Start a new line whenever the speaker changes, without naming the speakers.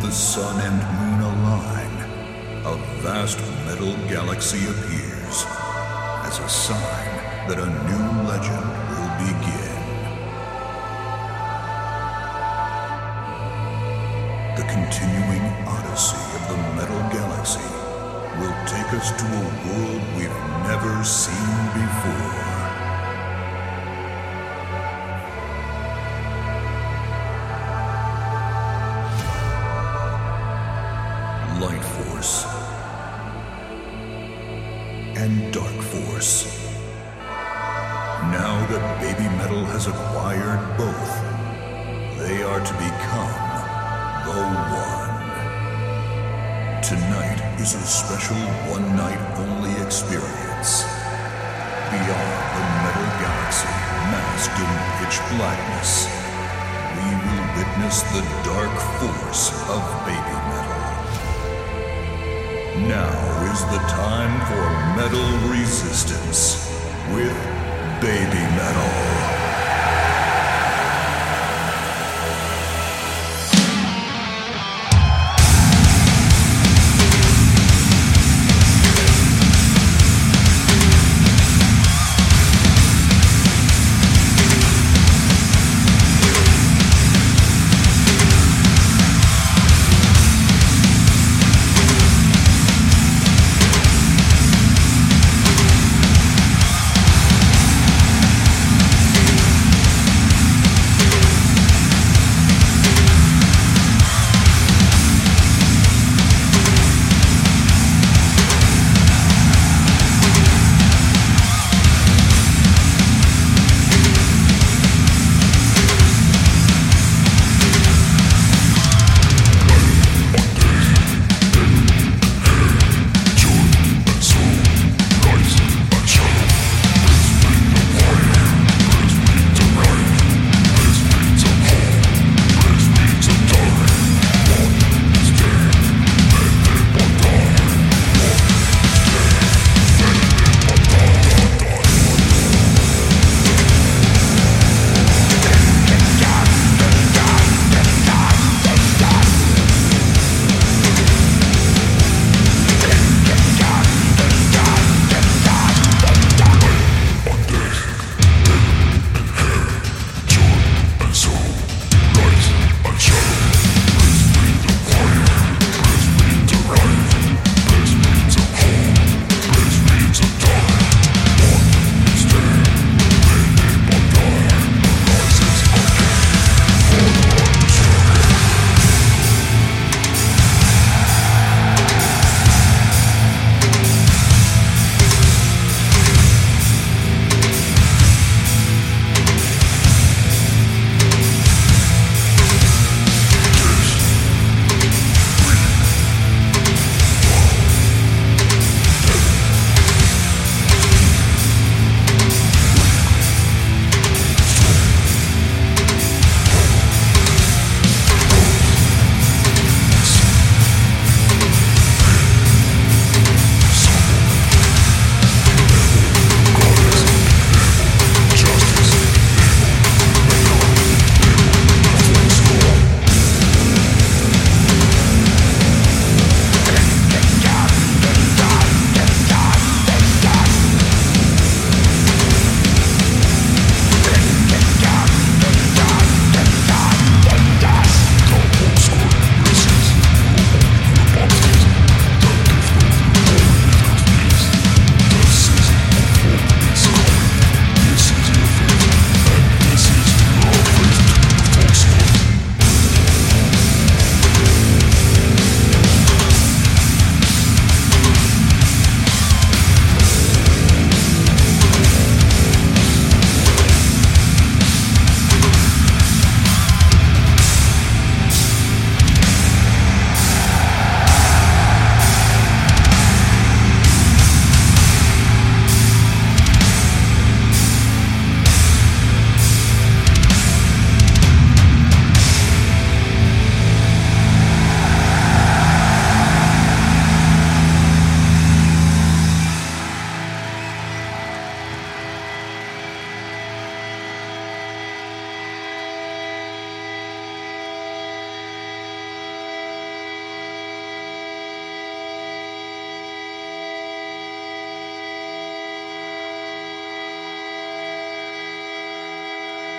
the sun and moon align, a vast metal galaxy appears as a sign that a new legend will begin. The continuing odyssey of the metal galaxy will take us to a world we've never seen before. Light Force and Dark Force. Now that BABYMETAL has acquired both, they are to become the One. Tonight is a special one night only experience. Beyond the metal galaxy, masked in pitch blackness, we will witness the dark force of Baby Metal. Now is the time for Metal Resistance with Baby Metal.